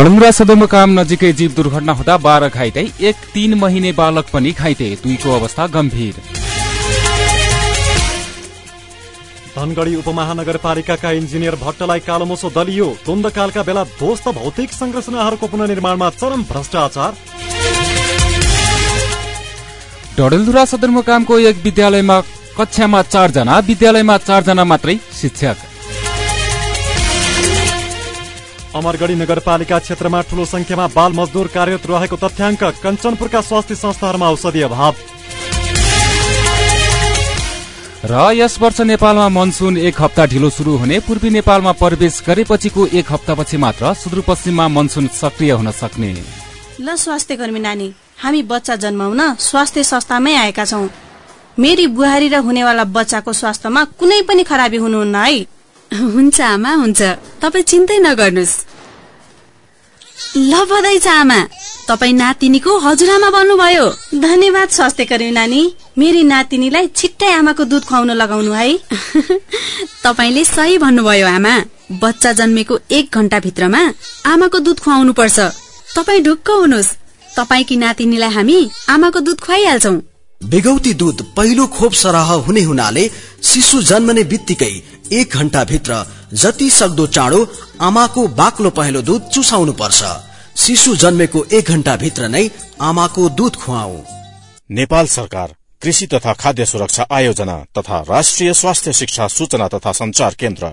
डडुङ्ग्रा सदरमुकाम नजिकै जीव दुर्घटना हुँदा बाह्र घाइते एक तीन महिने बालक पनि घाइते दुईको अवस्था गम्भीर। धनगढ़ी उपमहानगरपालिकाका इन्जिनियर भट्टलाई कालोमोसो दलियो। द्वन्दकालका बेला ध्वस्त भौतिक संरचनाहरूको पुननिर्माणमा चरम भ्रष्टाचार। डडेलधुरा सदरमुकामको एक विद्यालयमा कक्षामा चारजना विद्यालयमा चारजना मात्रै शिक्षक। अमरगढ़ी नगरपालिका क्षेत्रमा ठूलो संख्यामा बाल मजदुर कार्यरत रहेको तथ्याङ्क कञ्चनपुरका स्वास्थ्य संस्थाहरूमा औषधि अभाव। र यस वर्ष नेपालमा मनसुन एक हप्ता ढिलो शुरू हुने पूर्वी नेपालमा प्रवेश गरेपछिको एक हप्तापछि मात्र सुदूरपश्चिममा मनसुन सक्रिय हुन सक्ने। ल स्वास्थ्य कर्मी नानी हामी बच्चा जन्माउन स्वास्थ्य संस्थामै आएका छौँ। मेरी बुहारी र हुनेवाला बच्चाको स्वास्थ्यमा कुनै पनि खराबी हुनुहुन्न है। हुन्छ आमा हुन्छ। तपाईँ चिन्तै नगर्नुहोस्। ल बधाई छ आमा। तपाईँ नातिनीको हजुरआमा बन्नुभयो धन्यवाद स्वास्थ्य कर्मी नानी। मेरी नातिनीलाई छिट्टै आमाको दुध खुवाउन लगाउनु है। तपाईँले सही भन्नुभयो आमा। बच्चा जन्मेको एक घण्टा भित्रमा आमाको दुध खुवाउनु पर्छ तपाईँ ढुक्क हुनुहोस्। तपाईँकी नातिनीलाई हामी आमाको दुध खुवाइहाल्छौ। बेगौती दुध पहिलो खोप सरह हुने हुनाले शिशु जन्मने बित्तिकै एक घण्टा भित्र जति सक्दो चाँडो आमाको बाक्लो पहेँलो दुध चुसाउनु पर्छ। शिशु जन्मेको एक घण्टा भित्र नै आमाको दुध खुवाऊ नेपाल सरकार कृषि तथा खाद्य सुरक्षा आयोजना तथा राष्ट्रिय स्वास्थ्य शिक्षा सूचना तथा संचार केन्द्र।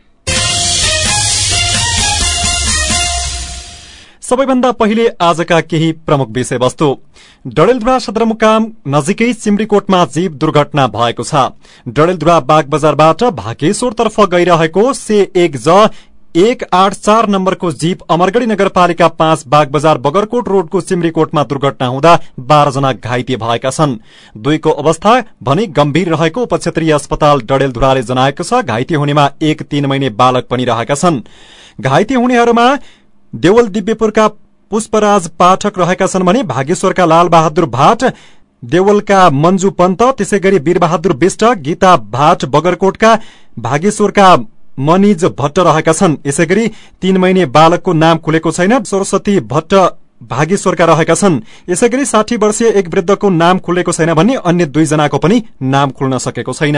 सबैभन्दा पहिले आजका केही प्रमुख विषयवस्तु। डडेलधुरा सदरमुकाम नजिकै सिमरीकोटमा जीव दुर्घटना भएको छ। डडेलधुरा बाग बजारबाट भागेश्वरतर्फ गइरहेको से एक ज एक आठ चार नम्बरको जीप अमरगढ़ी नगरपालिका पाँच बाग बजार बगरकोट रोडको सिमरीकोटमा दुर्घटना हुँदा बाह्रजना घाइते भएका छन्। दुईको अवस्था भने गम्भीर रहेको उपक्षेत्रीय अस्पताल डडेलधुराले जनाएको छ घाइते हुनेमा एक तीन महिने बालक पनि रहेका छन्। घाइते हुनेहरूमा देवल दिव्यपुरका पुष्पराज पाठक रहेका छन् भने भागेश्वरका लाल बहादुर भाट देवलका मन्जु पन्त त्यसै गरी वीरबहादुर विष्ट गीता भाट बगरकोटका भागेश्वरका मनिज भट्ट रहेका छन्। यसै गरी तीन महिने बालकको नाम खुलेको छैन सरस्वती भट्ट भागेश्वरका रहेका छन्। यसै गरी साठी वर्षीय एक वृद्धको नाम खुलेको छैन भने अन्य दुईजनाको पनि नाम खुल्न सकेको छैन।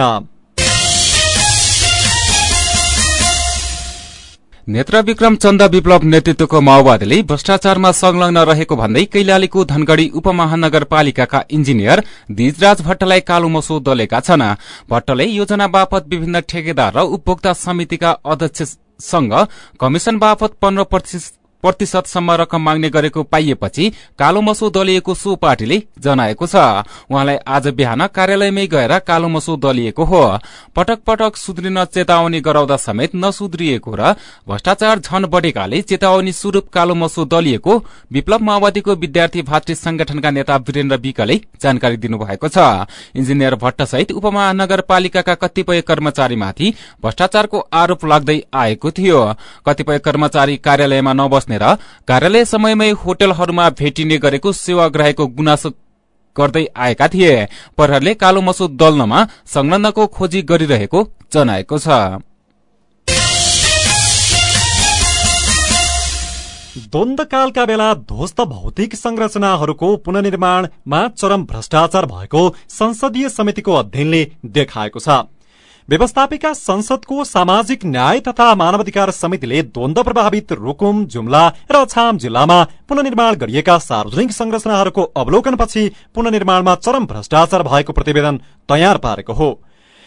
नेत्र विक्रम चन्द विप्लव नेतृत्वको माओवादीले भ्रष्टाचारमा संलग्न रहेको भन्दै कैलालीको धनगढ़ी उपमहानगरपालिकाका इन्जिनियर दिजराज भट्टलाई कालो मसो दलेका छन्। भट्टले योजना बापत विभिन्न ठेकेदार र उपभोक्ता समितिका अध्यक्षसँग कमिशन बापत पन्ध्र प्रतिशतसम्म रकम माग्ने गरेको पाइएपछि कालो मसो दलिएको सो पार्टीले जनाएको छ। उहाँलाई आज बिहान कार्यालयमै गएर कालो मसो दलिएको हो। पटक पटक सुध्रिन चेतावनी गराउँदा समेत नसुध्रिएको र भ्रष्टाचार झन बढ़ेकाले चेतावनी स्वरूप कालो मसो दलिएको विप्लव माओवादीको विद्यार्थी भातृ संगठनका नेता वीरेन्द्र विकले जानकारी दिनुभएको छ। इन्जिनियर भट्ट सहित उपमहानगरपालिकाका कतिपय कर्मचारीमाथि भ्रष्टाचारको आरोप लाग्दै आएको थियो। कतिपय कर्मचारी कार्यालयमा नबस्ने र कार्यालय समयमै होटलहरूमा भेटिने गरेको सेवाग्राहीको गुनासो गर्दै आएका थिए। प्रहरले कालो मसो दल्नमा संलग्नको खोजी गरिरहेको जनाएको छ। द्वन्दकालका बेला ध्वस्त भौतिक संरचनाहरूको पुननिर्माणमा चरम भ्रष्टाचार भएको संसदीय समितिको अध्ययनले देखाएको छ। व्यवस्थापिका संसदको सामाजिक न्याय तथा मानवाधिकार समितिले द्वन्द प्रभावित रुकुम जुम्ला र छाम जिल्लामा पुननिर्माण गरिएका सार्वजनिक संरचनाहरूको अवलोकनपछि पुननिर्माणमा चरम भ्रष्टाचार भएको प्रतिवेदन तयार पारेको हो।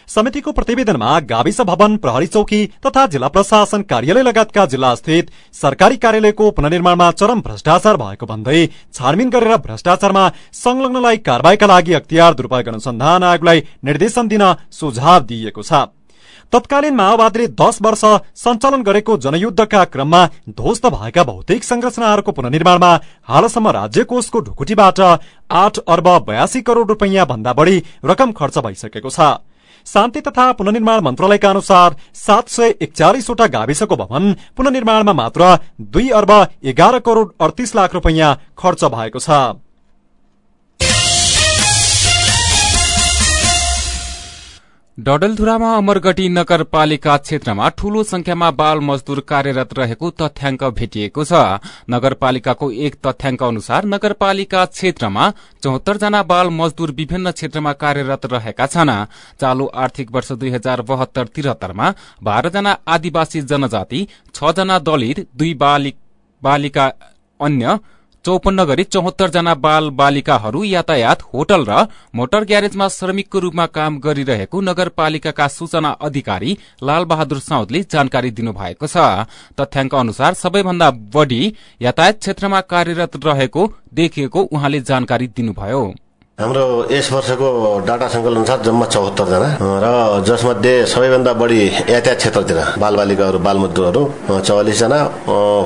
समितिको प्रतिवेदनमा गाविस भवन प्रहरी चौकी तथा जिल्ला प्रशासन कार्यालय लगायतका जिल्ला स्थित सरकारी कार्यालयको पुननिर्माणमा चरम भ्रष्टाचार भएको भन्दै छानबिन गरेर भ्रष्टाचारमा संलग्नलाई कारवाहीका लागि अख्तियार दुरूपयोग अनुसन्धान आयोगलाई निर्देशन दिन सुझाव दिइएको छ। तत्कालीन माओवादीले दश वर्ष सञ्चालन गरेको जनयुद्धका क्रममा ध्वस्त भएका भौतिक संरचनाहरूको पुननिर्माणमा हालसम्म राज्य कोषको ढुकुटीबाट आठ अर्ब बयासी करोड़ रूपियाँ भन्दा बढ़ी रकम खर्च भइसकेको छ। शान्ति तथा पुननिर्माण मन्त्रालयका अनुसार सात सय एकचालिसवटा गाविसको भवन पुननिर्माणमा मात्र दुई अर्ब एघार करोड़ अडतिस लाख रूपियाँ खर्च भएको छ। डडेलधुरामा अमरगढी नगरपालिका क्षेत्रमा ठूलो संख्यामा बाल मजदूर कार्यरत रहेको तथ्याङ्क भेटिएको छ। नगरपालिकाको एक तथ्याङ्क अनुसार नगरपालिका क्षेत्रमा चौहत्तर जना बाल मजदूर विभिन्न क्षेत्रमा कार्यरत रहेका छन्। चालू आर्थिक वर्ष दुई हजार बहत्तर त्रिहत्तरमा बाह्रजना आदिवासी जनजाति छ जना दलित दुई बालिका अन्य चौपन्न गरी चौहत्तर जना बाल बालिकाहरू यातायात होटल र मोटर ग्यारेजमा श्रमिकको रूपमा काम गरिरहेको नगरपालिकाका सूचना अधिकारी लाल बहादुर साउदले जानकारी दिनुभएको छ। तथ्याङ्क अनुसार सबैभन्दा बढ़ी यातायात क्षेत्रमा कार्यरत रहेको देखिएको उहाँले जानकारी दिनुभयो। हाम्रो यस वर्षको डाटा संकलन अनुसार जम्मा चौहत्तरजना र जसमध्ये सबैभन्दा बढी यातायात क्षेत्रतिर बालबालिकाहरू बालमजदुरहरू चौवालिसजना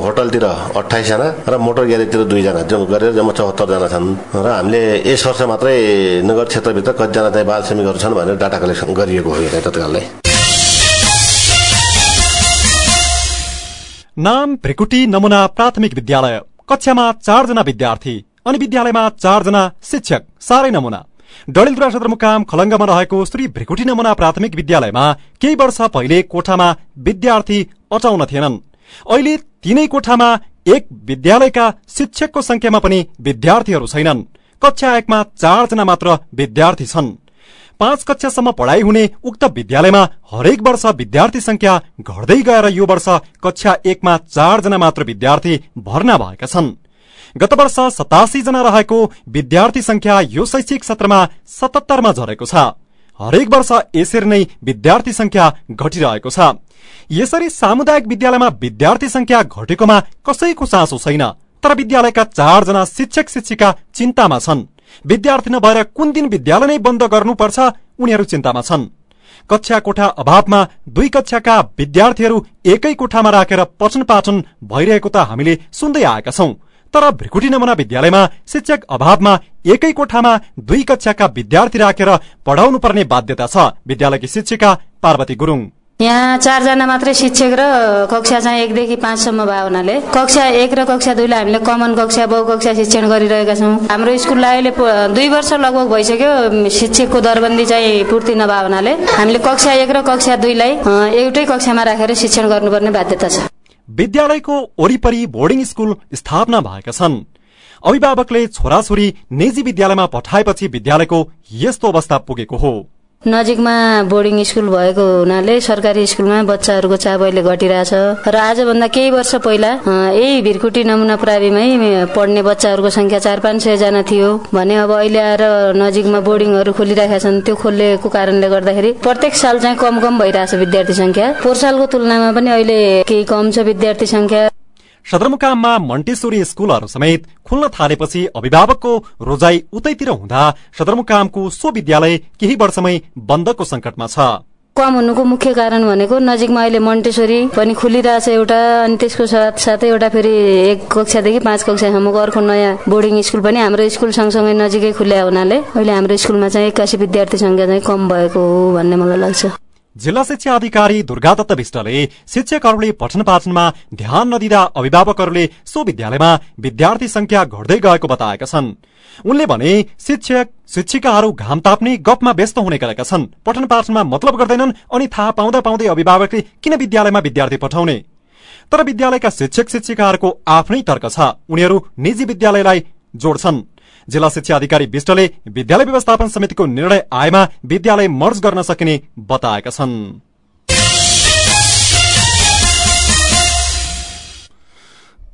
होटलतिर अठाइसजना र मोटर ग्यारेजतिर दुईजना जो गरेर जम्मा चौहत्तरजना छन्। र हामीले यस वर्ष मात्रै नगर क्षेत्रभित्र कतिजना चाहिँ बाल श्रमिकहरू छन् भनेर डाटा कलेक्सन गरिएको हो यो तत्कालै। नाम भ्रिकुटी नमुना प्राथमिक विद्यालय कक्षामा चारजना विद्यार्थी। अनि विद्यालयमा चारजना शिक्षक साह्रै नमुना। डडेलधुरा सदरमुकाम खलङ्गामा रहेको श्री भ्रिकुटी नमुना प्राथमिक विद्यालयमा केही वर्ष पहिले कोठामा विद्यार्थी अटाउन थिएनन्। अहिले तीनै कोठामा एक विद्यालयका शिक्षकको संख्यामा पनि विद्यार्थीहरू छैनन्। कक्षा एकमा चारजना मात्र विद्यार्थी छन्। पाँच कक्षासम्म पढ़ाई हुने उक्त विद्यालयमा हरेक वर्ष विद्यार्थी संख्या घट्दै गएर यो वर्ष कक्षा एकमा चारजना मात्र विद्यार्थी भर्ना भएका छन्। गत वर्ष सतासी जना रहेको विद्यार्थी संख्या यो शैक्षिक सत्रमा सतहत्तरमा झरेको छ। हरेक वर्ष यसरी नै विद्यार्थी संख्या घटिरहेको छ। यसरी सामुदायिक विद्यालयमा विद्यार्थी संख्या घटेकोमा कसैको चासो छैन तर विद्यालयका चारजना शिक्षक शिक्षिका चिन्तामा छन्। विद्यार्थी नभएर कुन दिन विद्यालय नै बन्द गर्नुपर्छ उनीहरू चिन्तामा छन्। कक्षा कोठा अभावमा दुई कक्षाका विद्यार्थीहरू एकै कोठामा राखेर पठन पाठन भइरहेको त हामीले सुन्दै आएका छौं। तर भ्रिकुटी नमुना विद्यालयमा शिक्षक अभावमा एकै कोठामा दुई कक्षाका विद्यार्थी राखेर पढाउनु पर्ने बाध्यता छ। विद्यालयकी शिक्षिका पार्वती गुरुङ। यहाँ चारजना मात्रै शिक्षक र कक्षा चाहिँ एकदेखि पाँचसम्म भयो हुनाले। कक्षा एक र कक्षा दुईलाई हामीले कमन कक्षा बहु कक्षा शिक्षण गरिरहेका छौँ। हाम्रो स्कुललाई अहिले दुई वर्ष लगभग भइसक्यो शिक्षकको दरबन्दी चाहिँ पूर्ति नभए हुनाले। हामीले कक्षा एक र कक्षा दुईलाई एउटै कक्षामा राखेर शिक्षण गर्नुपर्ने बाध्यता छ। विद्यालयको वरिपरि बोर्डिङ स्कूल स्थापना भएका छन्। अभिभावकले छोराछोरी निजी विद्यालयमा पठाएपछि विद्यालयको यस्तो अवस्था पुगेको हो। नजिकमा बोर्डिङ स्कुल भएको हुनाले सरकारी स्कुलमा बच्चाहरूको चाप अहिले घटिरहेछ। र आजभन्दा केही वर्ष पहिला यही भिरकुटी नमुना प्राविमै पढ्ने बच्चाहरूको संख्या चार पाँच सय जना थियो। भने अब अहिले आएर नजिकमा बोर्डिङहरू खोलिरहेका छन् त्यो खोलिएको कारणले गर्दाखेरि प्रत्येक साल चाहिँ कम कम भइरहेछ विद्यार्थी संख्या पोहोर सालको तुलनामा पनि अहिले केही कम छ विद्यार्थी संख्या सदरमुकाममा मन्टेश्वरी स्कूलहरू समेत खुल्न थालेपछि अभिभावकको रोजाई उतैतिर हुँदा सदरमुकामको सो विद्यालय केही वर्षमै बन्दको संकटमा छ। कम हुनुको मुख्य कारण भनेको नजिकमा अहिले मन्टेश्वरी पनि खुलिरहेछ एउटा अनि त्यसको साथ साथै एउटा फेरि एक कक्षादेखि पाँच कक्षासम्मको अर्को नयाँ बोर्डिङ स्कुल पनि हाम्रो स्कुल सँगसँगै नजिकै खुल्या हुनाले अहिले हाम्रो स्कुलमा चाहिँ एक्कासी विद्यार्थी संख्या चाहिँ कम भएको हो भन्ने मलाई लाग्छ। जिल्ला शिक्षा अधिकारी दुर्गा दत्त विष्टले शिक्षकहरूले पठन पाठनमा ध्यान नदिँदा अभिभावकहरूले सो विद्यालयमा विद्यार्थी संख्या घट्दै गएको बताएका छन्। उनले भने शिक्षक शिक्षिकाहरू घाम ताप्ने गफमा व्यस्त हुने गरेका छन्। पठन पाठनमा मतलब गर्दैनन् अनि थाहा पाउँदा पाउँदै अभिभावकले किन विद्यालयमा विद्यार्थी पठाउने? तर विद्यालयका शिक्षक शिक्षिकाहरूको आफ्नै तर्क छ। उनीहरू निजी विद्यालयलाई जोड्छन्। जिल्ला शिक्षा अधिकारी विष्टले विद्यालय व्यवस्थापन समितिको निर्णय आएमा विद्यालय मर्ज गर्न सकिने बताएका छन्।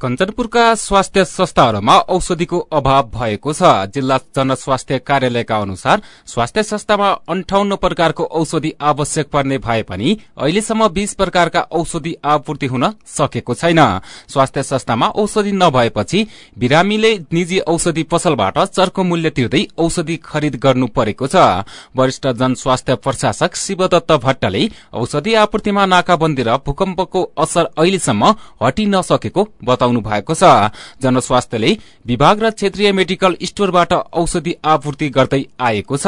कञ्चनपुरका स्वास्थ्य संस्थाहरूमा औषधिको अभाव भएको छ। जिल्ला जनस्वास्थ्य कार्यालयका अनुसार स्वास्थ्य संस्थामा अन्ठाउन्न प्रकारको औषधि आवश्यक पर्ने भए पनि अहिलेसम्म बीस प्रकारका औषधि आपूर्ति हुन सकेको छैन। स्वास्थ्य संस्थामा औषधि नभएपछि बिरामीले निजी औषधि पसलबाट चर्को मूल्य तिर्दै औषधि खरिद गर्नु परेको छ। वरिष्ठ जनस्वास्थ्य प्रशासक शिवदत्त भट्टले औषधि आपूर्तिमा नाकाबन्दी र भूकम्पको असर अहिलेसम्म हटि नसकेको बताउनु बताउनु भएको छ। जनस्वास्थ्यले विभाग र क्षेत्रीय मेडिकल स्टोरबाट औषधि आपूर्ति गर्दै आएको छ।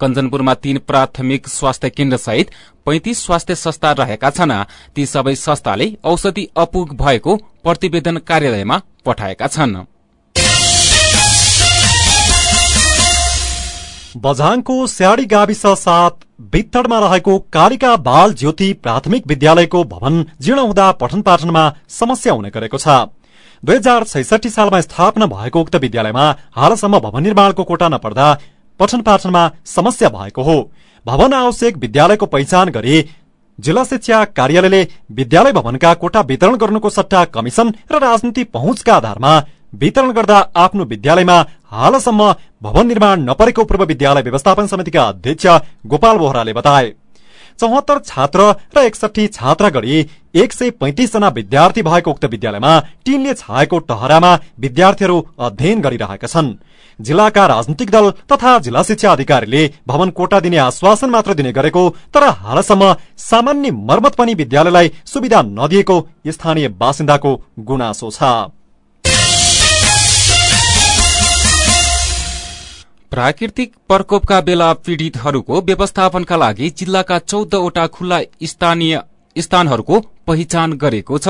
कञ्चनपुरमा तीन प्राथमिक स्वास्थ्य केन्द्र सहित पैंतिस स्वास्थ्य संस्था रहेका छन्। ती सबै संस्थाले औषधि अपुग भएको प्रतिवेदन कार्यालयमा पठाएका छन्। बझाङको स्याडी गाविस साथ भित्तडमा रहेको कालिका बाल ज्योति प्राथमिक विद्यालयको भवन जीर्ण हुँदा पठन पाठनमा समस्या हुने गरेको छ। दुई हजार छैसठी सालमा स्थापना भएको उक्त विद्यालयमा हालसम्म भवन निर्माणको कोटा नपर्दा पठन पाठनमा समस्या भएको हो। भवन आवश्यक विद्यालयको पहिचान गरी जिल्ला शिक्षा कार्यालयले विद्यालय भवनका कोटा वितरण गर्नुको सट्टा कमिशन र राजनीति पहुँचका आधारमा वितरण गर्दा आफ्नो विद्यालयमा हालसम्म भवन निर्माण नपरेको पूर्व विद्यालय व्यवस्थापन समितिका अध्यक्ष गोपाल बोहराले बताए। चौहत्तर छात्र र एकसठी छात्रा गरी एक सय पैंतिस जना विद्यार्थी भएको उक्त विद्यालयमा टीनले छाएको टहरामा विद्यार्थीहरू अध्ययन गरिरहेका छन्। जिल्लाका राजनीतिक दल तथा जिल्ला शिक्षा अधिकारीले भवन कोटा दिने आश्वासन मात्र दिने गरेको तर हालसम्म सामान्य मर्मत पनि विद्यालयलाई सुविधा नदिएको स्थानीय बासिन्दाको गुनासो छ। प्राकृतिक प्रकोपका बेला पीड़ितहरूको व्यवस्थापनका लागि जिल्लाका चौधवटा खुल्ला स्थानीय स्थानहरूको पहिचान गरेको छ।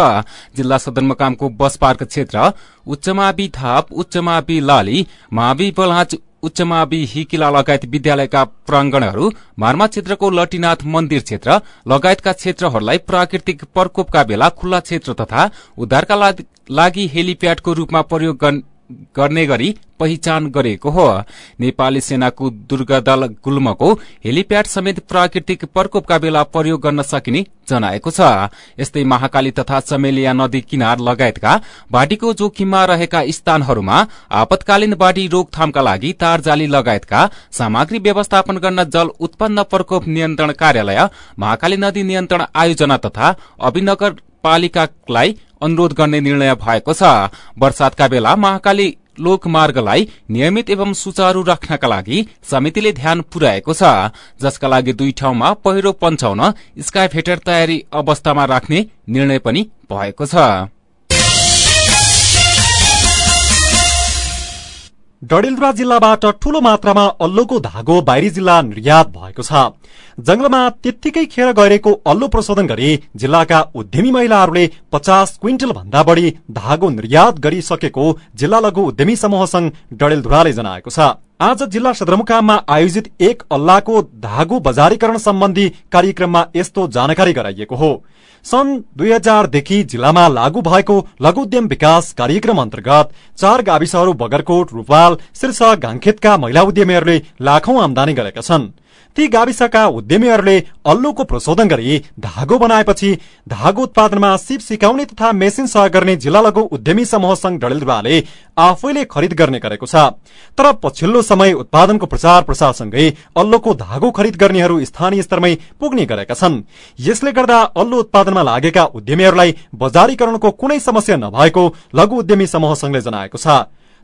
जिल्ला सदरमुकामको बस पार्क क्षेत्र उच्चमावि थाप उच्चमावि लाली मावि बलाच उच्चमावि हिकिला लगायत विद्यालयका प्रांगणहरू मार्मा क्षेत्रको लटीनाथ मन्दिर क्षेत्र लगायतका क्षेत्रहरूलाई प्राकृतिक प्रकोपका बेला खुल्ला क्षेत्र तथा उद्धारका लागि हेलिप्याडको रूपमा प्रयोग गर्ने गरी पहिचान गरेको हो। नेपाली सेनाको दुर्गदल गुल्मको हेलिप्याड समेत प्राकृतिक प्रकोपका बेला प्रयोग गर्न सकिने जनाएको छ। यस्तै महाकाली तथा चमेलिया नदी किनार लगायतका बाढ़ीको जोखिममा रहेका स्थानहरूमा आपतकालीन बाढ़ी रोकथामका लागि तारजाली लगायतका सामग्री व्यवस्थापन गर्न जल उत्पन्न प्रकोप नियन्त्रण कार्यालय महाकाली नदी नियन्त्रण आयोजना तथा अभिनगर पालिकालाई अनुरोध गर्ने निर्णय भएको छ। वर्षातका बेला महाकाली लोकमार्गलाई नियमित एवं सुचारू राख्नका लागि समितिले ध्यान पुर्याएको छ। जसका लागि दुई ठाउँमा पहिरो पन्छाउन स्काइफेटर तयारी अवस्थामा राख्ने निर्णय पनि भएको छ। डडेलधुरा जिल्लाबाट ठूलो मात्रामा अल्लोको धागो बाहिरी जिल्ला निर्यात भएको छ। जंगलमा त्यत्तिकै खेर गइरहेको अल्लो प्रशोधन गरी जिल्लाका उद्यमी महिलाहरूले पचास क्विन्टल भन्दा बढ़ी धागो निर्यात गरिसकेको जिल्ला लघु उद्यमी समूह संघ डडेलधुराले जनाएको छ। आज जिल्ला सदरमुकाममा आयोजित एक अल्लाको धागो बजारीकरण सम्बन्धी कार्यक्रममा यस्तो जानकारी गराइएको हो। सन् दुई हजारदेखि जिल्लामा लागू भएको लघु उद्यम विकास कार्यक्रम अन्तर्गत चार गाविसहरू बगरकोट रूपाल शीर्ष घाङखेतका महिला उद्यमीहरूले लाखौं आमदानी गरेका छन्। ती गाविसका उद्यमीहरूले अल्लुको प्रशोधन गरी धागो बनाएपछि धागो उत्पादनमा सिप सिकाउने तथा मेसिन सहयोग गर्ने जिल्ला लघु उद्यमी समूह संघ डडेलधुराले आफैले खरिद गर्ने गरेको छ। तर पछिल्लो समय उत्पादनको प्रचार प्रसारसँगै अल्लोको धागो खरिद गर्नेहरू स्थानीय स्तरमै पुग्ने गरेका छन्। यसले गर्दा अल्लो उत्पादनमा लागेका उद्यमीहरूलाई बजारीकरणको कुनै समस्या नभएको लघु उद्यमी समूह संघले जनाएको छ।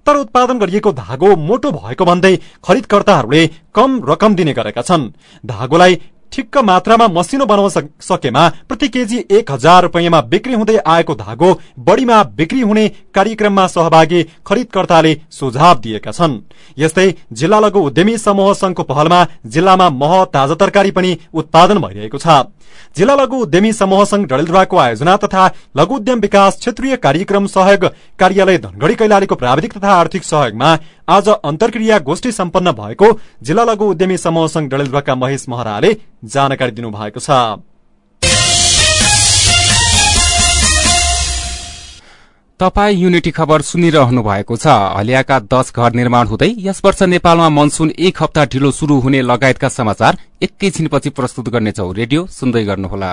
तर उत्पादन गरिएको धागो मोटो भएको भन्दै खरिदकर्ताहरूले कम रकम दिने गरेका छन्। धागोलाई ठिक्क मात्रामा मसिनो बनाउन सकेमा प्रति केजी एक हजार रुपियाँमा बिक्री हुँदै आएको धागो बढ़ीमा बिक्री हुने कार्यक्रममा सहभागी खरिदकर्ताले सुझाव दिएका छन्। यस्तै जिल्ला लघु उद्यमी समूह संघको पहलमा जिल्लामा मह ताजा तरकारी पनि उत्पादन भइरहेको छ। जिल्ला लघु उद्यमी समूह संघ डडेलधुराको आयोजना तथा लघु उद्यम विकास क्षेत्रीय कार्यक्रम सहयोग कार्यालय धनगढ़ी कैलालीको प्राविधिक तथा आर्थिक सहयोगमा आज अन्तर्क्रिया गोष्ठी सम्पन्न भएको जिल्ला लघु उद्यमी समूह संघ डडेलधुराका महेश महराले जानकारी दिनुभएको छ। तपाई युनिटी खबर सुनिरहनु भएको छ। हलियाका दश घर निर्माण हुँदै यस वर्ष नेपालमा मनसून एक हप्ता ढिलो शुरू हुने लगायतका समाचार एकैछिनपछि प्रस्तुत गर्नेछौ। रेडियो सुन्दै गर्नुहोला।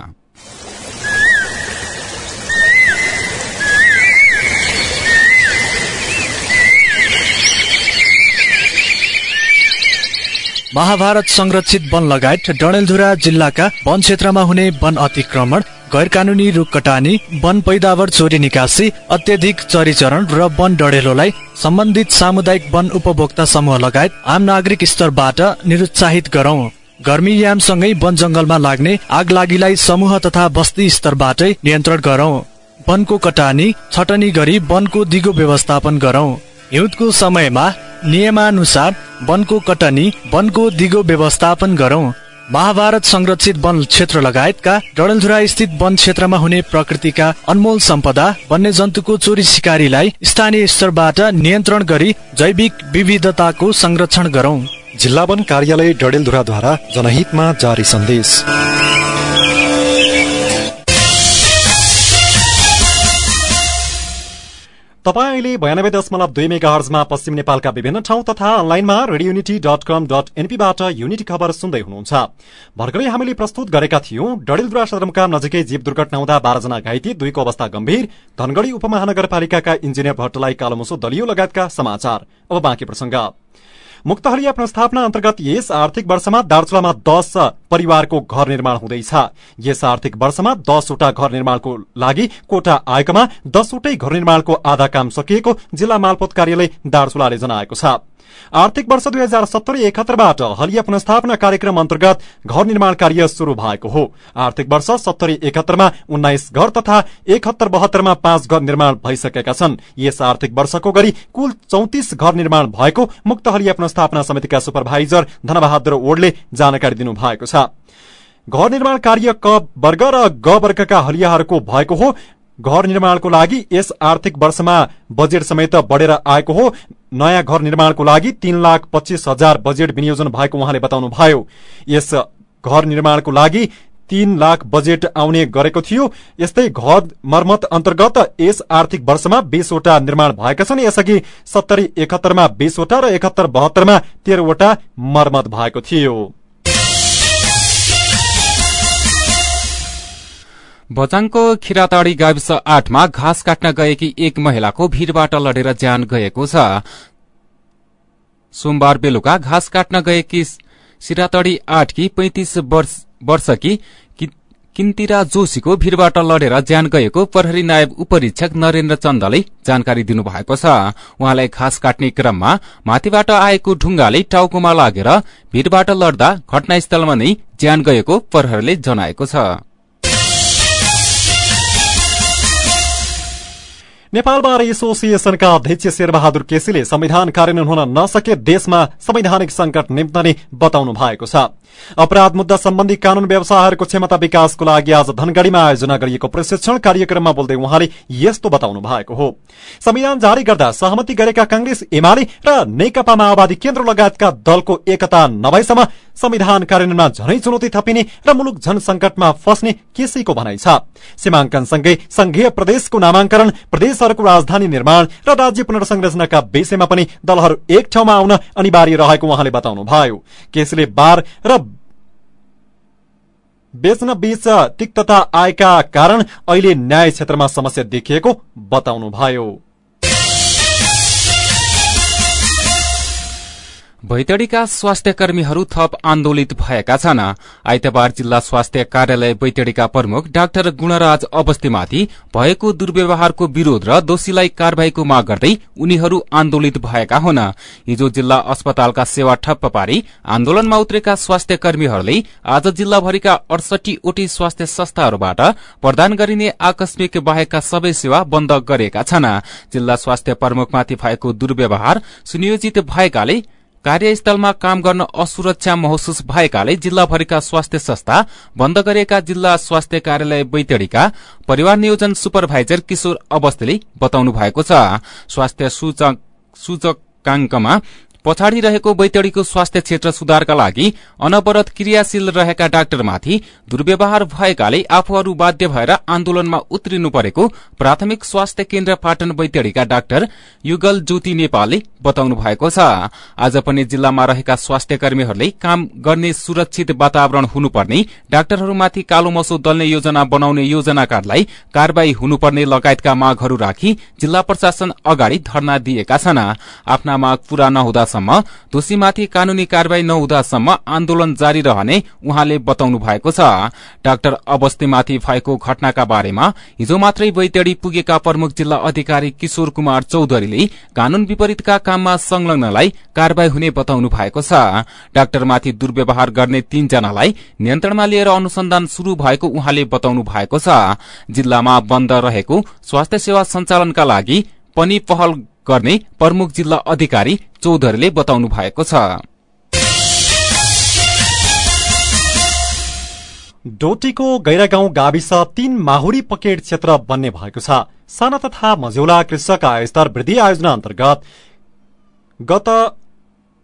महाभारत संरक्षित वन लगायत डडेलधुरा जिल्लाका वन क्षेत्रमा हुने वन अतिक्रमण गैर कानूनी रुख कटानी वन पैदावर चोरी निकासी अत्यधिक चरीचरण र वन डढेलोलाई सम्बन्धित सामुदायिक वन उपभोक्ता समूह लगायत आम नागरिक स्तरबाट निरुत्साहित गरौं। गर्मीयामसँगै वन जंगलमा लाग्ने आग लागिलाई समूह तथा बस्ती स्तरबाटै नियन्त्रण गरौं। वनको कटानी छटनी गरी वनको दिगो व्यवस्थापन गरौं। हिउँदको समयमा नियमानुसार वनको कटनी वनको दिगो व्यवस्थापन गरौं। महाभारत संरक्षित वन क्षेत्र लगायतका डडेलधुरा स्थित वन क्षेत्रमा हुने प्रकृतिका अनमोल सम्पदा वन्यजन्तुको चोरी सिकारीलाई स्थानीय स्तरबाट नियन्त्रण गरी जैविक विविधताको संरक्षण गरौं। जिल्ला वन कार्यालय डडेलधुराद्वारा जनहितमा जारी सन्देश। तपाईँ अहिले बयानब्बे दशमलव दुई मेगा हर्जमा पश्चिम नेपालका विभिन्न ठाउँ तथा अनलाइनमा radio unity dot com dot एनपीबाट unity खबर सुन्दै हुनुहुन्छ। भर्खरै हामीले प्रस्तुत गरेका थियौं डडेलधुरा सदरमुकाम नजिकै जीव दुर्घटना हुँदा बाह्रजना घाइते दुईको अवस्था गम्भीर। धनगढ़ी उपमहानगरपालिकाका इन्जिनियर भट्टलाई कालोमुसो दलियो लगायतका समाचार। अब बाँकी प्रसंग। मुक्त हलिया पुनस्थापना अन्तर्गत यस आर्थिक वर्षमा दार्चुलामा दश परिवारको घर निर्माण हुँदैछ। यस आर्थिक वर्षमा दसवटा घर निर्माणको लागि कोटा आएकोमा दसवटै घर निर्माणको आधा काम सकिएको जिल्ला मालपोत कार्यालय दार्चुलाले जनाएको छ। आर्थिक वर्ष दुई हजार सत्तरी एकहत्तरबाट हलिया पुनस्थापना कार्यक्रम अन्तर्गत घर निर्माण कार्य शुरू भएको हो। आर्थिक वर्ष सत्तरी एकहत्तरमा उन्नाइस घर तथा एकहत्तर बहत्तरमा पाँच घर निर्माण भइसकेका छन्। यस आर्थिक वर्षको गरी कुल चौतिस घर निर्माण भएको मुक्त हलिया पुनस्थापना समितिका सुपरभाइजर धनबहादुर ओडले जानकारी दिनुभएको छ। घर निर्माण कार्य क वर्ग र ग वर्गका हलियाहरूको भएको हो। घर निर्माणको लागि यस आर्थिक वर्षमा बजेट समेत बढ़ेर आएको हो। नयाँ घर निर्माणको लागि तीन लाख पच्चीस हजार बजेट विनियोजन भएको उहाँले बताउनुभयो। यस घर निर्माणको लागि तीन लाख बजेट आउने गरेको थियो। यस्तै घर मर्मत अन्तर्गत यस आर्थिक वर्षमा बीसवटा निर्माण भएका छन्। यसअघि सत्तरी एकहत्तरमा बीसवटा र एकहत्तर बहत्तरमा तेह्रवटा मर्मत भएको थियो। बचाङको खिराताडी गाविस आठमा घाँस काट्न गएकी एक महिलाको भीड़बाट लडेर ज्यान गएको छ। सोमबार बेलुका घाँस काट्न गएकी सिरातडी आठकी पैंतिस वर्षकी किन्तिरा जोशीको भीड़बाट लडेर ज्यान गएको प्रहरी नायब उपरीक्षक नरेन्द्र चन्दले जानकारी दिनुभएको छ। उहाँलाई घाँस काट्ने क्रममा माथिबाट आएको ढुङ्गाले टाउकोमा लागेर भीड़बाट लड्दा घटनास्थलमा नै ज्यान गएको प्रहरीले जनाएको छ। नेपाल बार एसोसिएशनका अध्यक्ष शेरबहादुर केसीले संविधान कार्यान्वयन हुन नसके देशमा संवैधानिक संकट निम्तने बताउनु भएको छ। अपराध मुद्दा सम्बन्धी कानून व्यवसायहरूको क्षमता विकासको लागि आज धनगढ़ीमा आयोजना गरिएको प्रशिक्षण कार्यक्रममा बोल्दै उहाँले यस्तो बताउनु भएको हो संविधान जारी गर्दा सहमति गरेका कांग्रेस एमाले र नेकपा माओवादी केन्द्र लगायतका दलको एकता नभएसम्म संविधान कार्यान्वयनमा झनै चुनौती थपिने र मुलुक झन संकटमा फस्ने केसीको भनाइ छ सीमाङ्कनसँगै संघीय प्रदेशको नामाङ्करण प्रदेशहरूको राजधानी निर्माण र राज्य पुनर्संरचनाका विषयमा पनि दलहरू एक ठाउँमा आउन अनिवार्य रहेको उहाँले बताउनुभयो केसीले बार र बेच्न बीच तिक्तता आएका कारण अहिले न्याय क्षेत्रमा समस्या देखिएको बताउनुभयो। बैतडीका स्वास्थ्य कर्मीहरू थप आन्दोलित भएका छन्। आइतबार जिल्ला स्वास्थ्य कार्यालय बैतडीका प्रमुख डाक्टर गुणराज अवस्थीमाथि भएको दुर्व्यवहारको विरोध र दोषीलाई कार्यवाहीको माग गर्दै उनीहरू आन्दोलित भएका हुन्। हिजो जिल्ला अस्पतालका सेवा ठप्प पारी आन्दोलनमा उत्रेका स्वास्थ्य कर्मीहरूले आज जिल्लाभरिका अडसठीवटै स्वास्थ्य संस्थाहरूबाट प्रदान गरिने आकस्मिक बाहेकका सबै सेवा बन्द गरेका छन्। जिल्ला स्वास्थ्य प्रमुखमाथि भएको दुर्व्यवहार सुनियोजित भएकाले कार्यस्थलमा काम गर्न असुरक्षा महसुस भएकाले जिल्लाभरिका स्वास्थ्य संस्था बन्द गरेका जिल्ला स्वास्थ्य कार्यालय बैतडीका परिवार नियोजन सुपरभाइजर किशोर अवस्थीले बताउनु भएको छ। स्वास्थ्य सूचकांकमा पछाडि रहेको बैतडीको स्वास्थ्य क्षेत्र सुधारका लागि अनवरत क्रियाशील रहेका डाक्टरमाथि दुर्व्यवहार भएकाले आफूहरू बाध्य भएर आन्दोलनमा उत्रिनु परेको प्राथमिक स्वास्थ्य केन्द्र पाटन बैतडीका डाक्टर युगल ज्योति नेपालले बताउनु भएको छ। आज पनि जिल्लामा रहेका स्वास्थ्य काम गर्ने सुरक्षित वातावरण हुनुपर्ने डाक्टरहरूमाथि कालो मसो दल्ने योजना बनाउने योजनाकारलाई कार्यवाही हुनुपर्ने लगायतका मागहरू राखी जिल्ला प्रशासन अगाडि धरना दिएका छन्। आफ्ना माग पूरा नहुँदा नहुँदासम्म दोषीमाथि कानूनी कार्यवाही नहुँदासम्म आन्दोलन जारी रहने उहाँले बताउनु भएको छ। डाक्टर अवस्थीमाथि भएको घटनाका बारेमा हिजो मात्रै बैतडी पुगेका प्रमुख जिल्ला अधिकारी किशोर कुमार चौधरीले कानून विपरीतका काममा संलग्नलाई कार्यवाही हुने बताउनु भएको छ। डाक्टरमाथि दुर्व्यवहार गर्ने तीनजनालाई नियन्त्रणमा लिएर अनुसन्धान शुरू भएको उहाँले बताउनु भएको छ। जिल्लामा बन्द रहेको स्वास्थ्य सेवा सञ्चालनका लागि पनि पहल गर्ने प्रमुख जिल्ला अधिकारी चौधरीले बताउनु भएको छ। डोटीको गैरागाउँ गाविस तीन माहुरी पकेट क्षेत्र बन्ने भएको छ। साना तथा मझौला कृषक आयस्तर वृद्धि आयोजना अन्तर्गत गत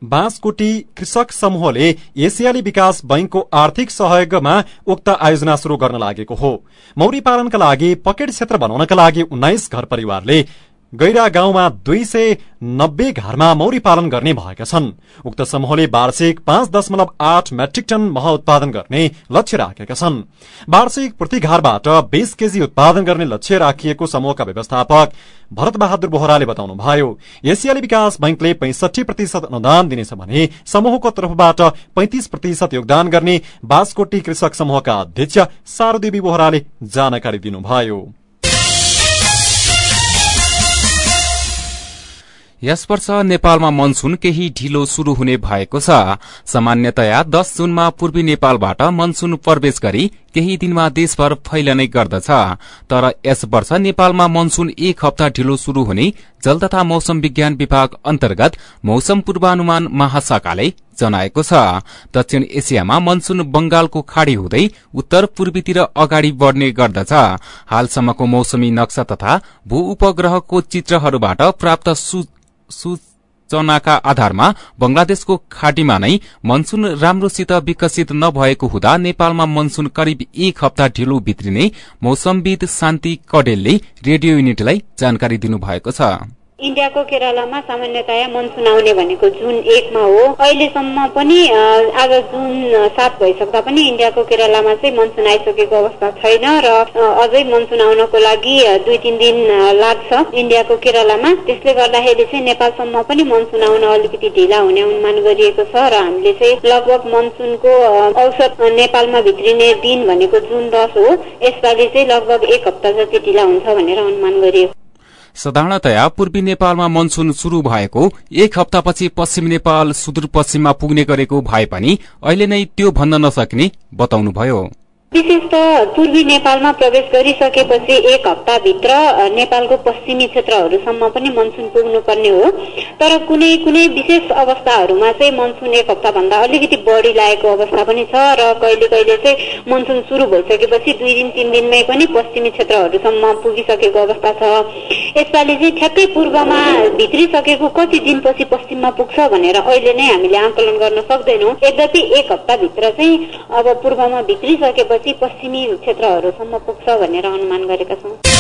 बाँसकोटी कृषक समूहले एसियाली विकास बैंकको आर्थिक सहयोगमा उक्त आयोजना शुरू गर्न लागेको हो। मौरी पालनका लागि पकेट क्षेत्र बनाउनका लागि उन्नाइस घर परिवारले गैरा गाउँमा दुई सय नब्बे घरमा मौरी पालन गर्ने भएका छन्। उक्त समूहले वार्षिक पाँच दशमलव आठ मेट्रिक टन मह उत्पादन गर्ने लक्ष्य राखेका छन्। वार्षिक प्रति घरबाट बीस केजी उत्पादन गर्ने लक्ष्य राखिएको समूहका व्यवस्थापक भरत बहादुर बोहराले बताउनुभयो एसियाली विकास बैंकले पैंसठी प्रतिशत अनुदान दिनेछ भने समूहको तर्फबाट पैंतिस प्रतिशत योगदान गर्ने बासकोटी कृषक समूहका अध्यक्ष सारदेवी बोहराले जानकारी दिनुभयो। यस वर्ष नेपालमा मनसून केही ढिलो शुरू हुने भएको छ। सामान्यतया दश जूनमा पूर्वी नेपालबाट मनसून प्रवेश गरी केही दिनमा देशभर फैलने गर्दछ। तर यस वर्ष नेपालमा मनसून एक हप्ता ढिलो शुरू हुने जल तथा मौसम विज्ञान विभाग अन्तर्गत मौसम पूर्वानुमान महाशाखाले जनाएको छ। दक्षिण एसियामा मनसून बंगालको खाड़ी हुँदै उत्तर पूर्वीतिर अगाडि बढ़ने गर्दछ। हालसम्मको मौसमी नक्सा तथा भू उपग्रहको चित्रहरूबाट प्राप्त सूचनाका आधारमा बंगलादेशको खाटीमा नै मनसून राम्रोसित विकसित नभएको हुँदा नेपालमा मनसून करिब एक हप्ता ढिलो भित्रिने मौसमविद शान्ति कडेलले रेडियो युनिटलाई जानकारी दिनुभएको छ। इन्डियाको केरलामा सामान्यतया मनसुन आउने भनेको जुन एकमा हो अहिलेसम्म पनि आज जुन सात भइसक्दा पनि इन्डियाको केरलामा चाहिँ मनसुन आइसकेको अवस्था छैन र अझै मनसुन आउनको लागि दुई तिन दिन लाग्छ इन्डियाको केरलामा। त्यसले गर्दाखेरि चाहिँ नेपालसम्म पनि मनसुन आउन अलिकति ढिला हुने अनुमान गरिएको छ र हामीले चाहिँ लगभग मनसुनको औसत नेपालमा भित्रिने दिन भनेको जुन दस हो यसपालि चाहिँ लगभग एक हप्ता जति ढिला हुन्छ भनेर अनुमान गरिएको। साधारणतया पूर्वी नेपालमा मनसून शुरू भएको एक हप्तापछि पश्चिम नेपाल सुदूरपश्चिममा पुग्ने गरेको भए पनि अहिले नै त्यो भन्न नसक्ने बताउनुभयो। विशेष त पूर्वी नेपालमा प्रवेश गरिसकेपछि एक हप्ताभित्र नेपालको पश्चिमी क्षेत्रहरूसम्म पनि मनसुन पुग्नुपर्ने हो। तर कुनै कुनै विशेष अवस्थाहरूमा चाहिँ मनसुन एक हप्ताभन्दा अलिकति बढी लागेको अवस्था पनि छ र कहिले कहिले चाहिँ मनसुन सुरु भइसकेपछि दुई दिन तिन दिनमै पनि पश्चिमी क्षेत्रहरूसम्म पुगिसकेको अवस्था छ। यसपालि चाहिँ ठ्याक्कै पूर्वमा भित्रिसकेको कति दिनपछि पश्चिममा पुग्छ भनेर अहिले नै हामीले आकलन गर्न सक्दैनौँ। यद्यपि एक हप्ताभित्र चाहिँ अब पूर्वमा भित्रिसकेपछि पछि पश्चिमी क्षेत्रहरूसम्म पुग्छ भनेर अनुमान गरेका छौँ।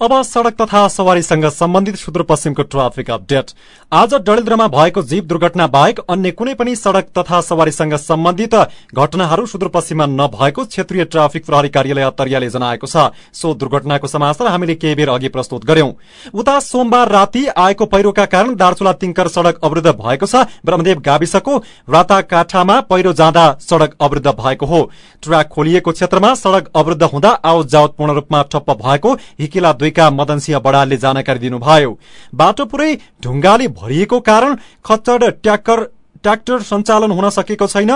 अब सड़क तथा सवारीसँग सम्बन्धित सुदूरपश्चिमको ट्राफिक अपडेट। आज डडेलधुरामा भएको जीव दुर्घटना बाहेक अन्य कुनै पनि सड़क तथा सवारीसँग सम्बन्धित घटनाहरू सुदूरपश्चिममा नभएको क्षेत्रीय ट्राफिक प्रहरी कार्यालय अत्तरियाले जनाएको छ। सो दुर्घटनाको समाचार हामीले केही बेर अघि प्रस्तुत गर्यौं। उता सोमबार राति आएको पहिरोका कारण दार्चुला तिङ्कर सड़क अवरुद्ध भएको छ। ब्रह्मदेव गाविसको राताकाठामा पहिरो जाँदा सड़क अवरुद्ध भएको हो। ट्र्याक खोलिएको क्षेत्रमा सड़क अवरुद्ध हुँदा आवत पूर्ण रूपमा ठप्प भएको हिकिला दुईका मदन सिंह बडालले जानकारी दिनुभयो बाटो पुरै ढुङ्गाले भरिएको कारण खच्चड ट्याक्कर ट्र्याक्टर सञ्चालन हुन सकेको छैन।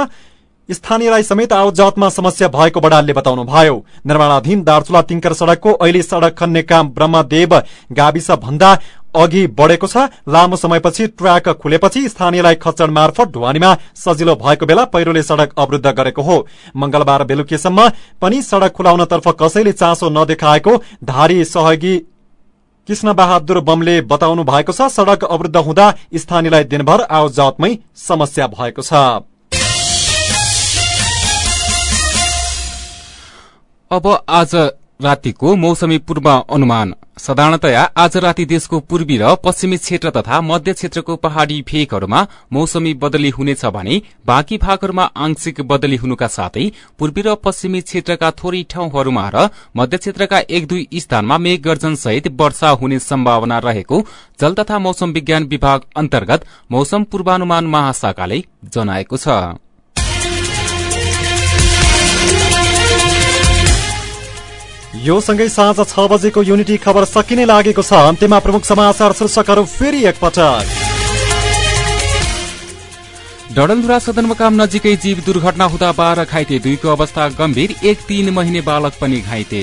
स्थानीयलाई समेत आवत जावतमा समस्या भएको बडालले बताउनुभयो। निर्माणाधीन दार्चुला तिङ्कर सड़कको अहिले सड़क खन्ने काम ब्रह्मदेव गाविस भन्दा अघि बढ़ेको छ। लामो समयपछि ट्र्याक खुलेपछि स्थानीयलाई खच्चड मार्फत ढुवानीमा सजिलो भएको बेला पहिरोले सड़क अवरुद्ध गरेको हो। मंगलबार बेलुकीसम्म पनि सड़क खुलाउनतर्फ कसैले चासो नदेखाएको धारी सहयोगी कृष्ण बहादुर बमले बताउनु भएको छ। सड़क अवरुद्ध हुँदा स्थानीयलाई दिनभर आवत जावतमै समस्या भएको छ। अब आज रातिको मौसमी पूर्व अनुमान। साधारणतया आज राति देशको पूर्वी र पश्चिमी क्षेत्र तथा मध्य क्षेत्रको पहाड़ी भेगहरूमा मौसमी बदली हुनेछ भने बाँकी भागहरूमा आंशिक बदली हुनुका साथै पूर्वी र पश्चिमी क्षेत्रका थोरै ठाउँहरूमा र मध्य क्षेत्रका एक दुई स्थानमा मेघ गर्जन सहित वर्षा हुने सम्भावना रहेको जल तथा मौसम विज्ञान विभाग अन्तर्गत मौसम पूर्वानुमान महाशाखाले जनाएको छ। यो सँगै साँझ छ बजेको युनिटी खबर सकिने लागेको छ। अन्त्यमा प्रमुख समाचार शीर्षकहरू फेरि एकपटक। डडलधुरा सदरमुकाम नजिकै जीव दुर्घटना हुँदा बाह्र घाइते दुईको अवस्था गम्भीर एक तीन महिने बालक पनि घाइते।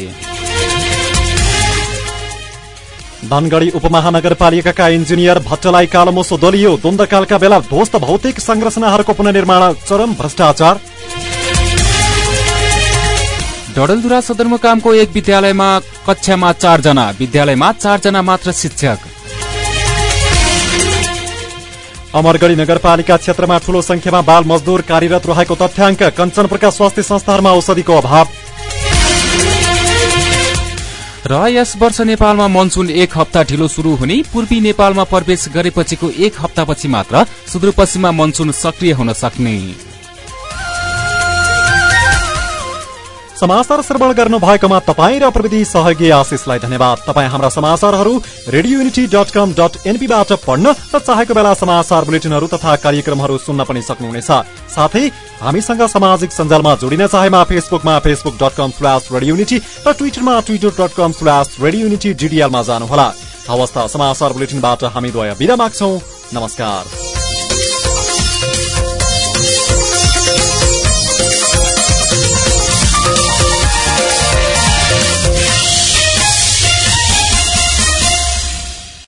धनगढ़ी उपमहानगरपालिकाका इन्जिनियर भट्टलाई कालोमोसो दलियो। द्वन्दकालका बेला ध्वस्त भौतिक संरचनाहरूको पुननिर्माण चरम भ्रष्टाचार। डडलधुरा सदरमुकामको एक विद्यालयमा कक्षामा चारजना विद्यालयमा चारजना मात्र शिक्षक। अमरगढ़ी नगरपालिका क्षेत्रमा ठूलो संख्यामा बाल मजदूर कार्यरत रहेको तथ्याङ्क कञ्चनपुरका स्वास्थ्य संस्थाहरूमा औषधिको अभाव। र यस वर्ष नेपालमा मनसुन एक हप्ता ढिलो शुरू हुने पूर्वी नेपालमा प्रवेश गरेपछिको एक हप्तापछि मात्र सुदूरपश्चिममा मनसुन सक्रिय हुन सक्ने। समाचार श्रवण गर्नु भएकोमा तपाईँ र प्रविधि सहयोगी आशिषलाई धन्यवाद। तपाईँ हाम्रा समाचारहरू radio unity dot com dot एनपीबाट पढ्न र चाहेको बेला समाचार बुलेटिनहरू तथा कार्यक्रमहरू सुन्न पनि सक्नुहुनेछ। साथै हामीसँग सामाजिक सञ्जालमा जोडिन चाहेमा फेसबुकमा Facebook dot com slash radio unity र ट्विटरमा Twitter dot com slash radio unity डिडिएलमा जानुहोला। हवस् समाचार बुलेटिनबाट हामी द्वय बिदा माग्छौ। नमस्कार।